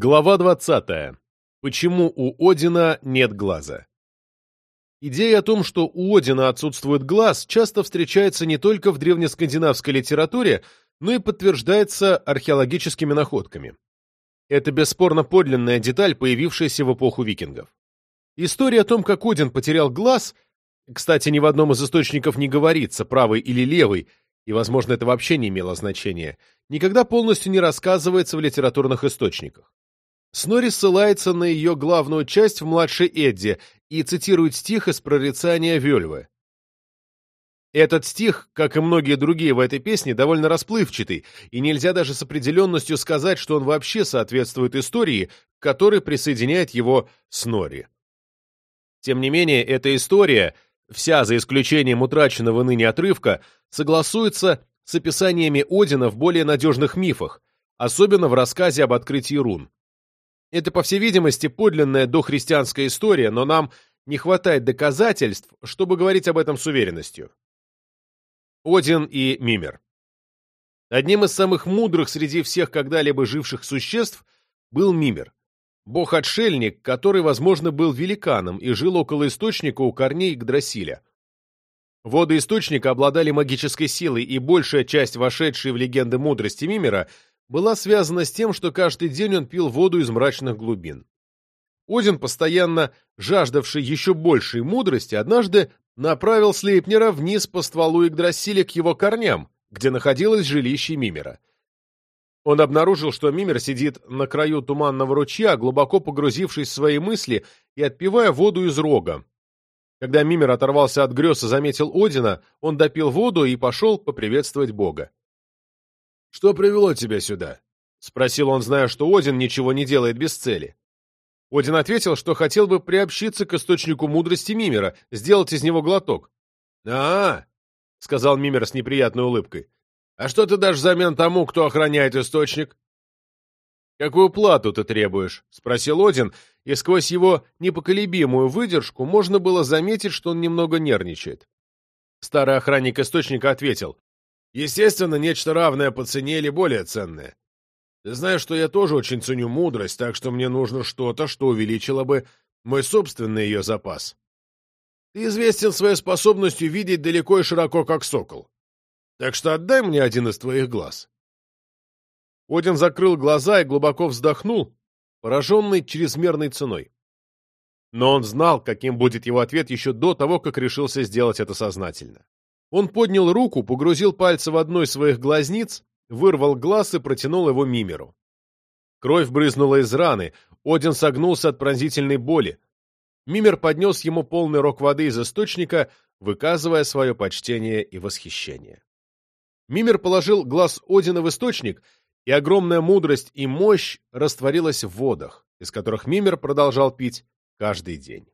Глава 20. Почему у Одина нет глаза? Идея о том, что у Одина отсутствует глаз, часто встречается не только в древнескандинавской литературе, но и подтверждается археологическими находками. Это бесспорно подлинная деталь, появившаяся в эпоху викингов. История о том, как Один потерял глаз, кстати, ни в одном из источников не говорится, правый или левый, и, возможно, это вообще не имело значения, никогда полностью не рассказывается в литературных источниках. Снори ссылается на ее главную часть в «Младшей Эдди» и цитирует стих из прорицания Вельвы. Этот стих, как и многие другие в этой песне, довольно расплывчатый, и нельзя даже с определенностью сказать, что он вообще соответствует истории, которой присоединяет его Снори. Тем не менее, эта история, вся за исключением утраченного ныне отрывка, согласуется с описаниями Одина в более надежных мифах, особенно в рассказе об открытии рун. Это, по всей видимости, подлинная дохристианская история, но нам не хватает доказательств, чтобы говорить об этом с уверенностью. Один и Мимер Одним из самых мудрых среди всех когда-либо живших существ был Мимер, бог-отшельник, который, возможно, был великаном и жил около источника у корней Игдрасиля. Воды источника обладали магической силой, и большая часть вошедшей в легенды мудрости Мимера была связана с тем, что каждый день он пил воду из мрачных глубин. Один, постоянно жаждавший еще большей мудрости, однажды направил Слейпнера вниз по стволу Игдрасиля к его корням, где находилось жилище Мимера. Он обнаружил, что Мимер сидит на краю туманного ручья, глубоко погрузившись в свои мысли и отпивая воду из рога. Когда Мимер оторвался от грез и заметил Одина, он допил воду и пошел поприветствовать Бога. «Что привело тебя сюда?» — спросил он, зная, что Один ничего не делает без цели. Один ответил, что хотел бы приобщиться к источнику мудрости Мимера, сделать из него глоток. «А, -а — сказал Мимер с неприятной улыбкой. «А что ты дашь взамен тому, кто охраняет источник?» «Какую плату ты требуешь?» — спросил Один, и сквозь его непоколебимую выдержку можно было заметить, что он немного нервничает. Старый охранник источника ответил. «Естественно, нечто равное по цене или более ценное. Ты знаешь, что я тоже очень ценю мудрость, так что мне нужно что-то, что увеличило бы мой собственный ее запас. Ты известен своей способностью видеть далеко и широко, как сокол. Так что отдай мне один из твоих глаз». Один закрыл глаза и глубоко вздохнул, пораженный чрезмерной ценой. Но он знал, каким будет его ответ еще до того, как решился сделать это сознательно. Он поднял руку, погрузил пальцы в одну из своих глазниц, вырвал глаз и протянул его Мимеру. Кровь брызнула из раны, Один согнулся от пронзительной боли. Мимер поднес ему полный рог воды из источника, выказывая свое почтение и восхищение. Мимер положил глаз Одина в источник — и огромная мудрость и мощь растворилась в водах, из которых Мимер продолжал пить каждый день.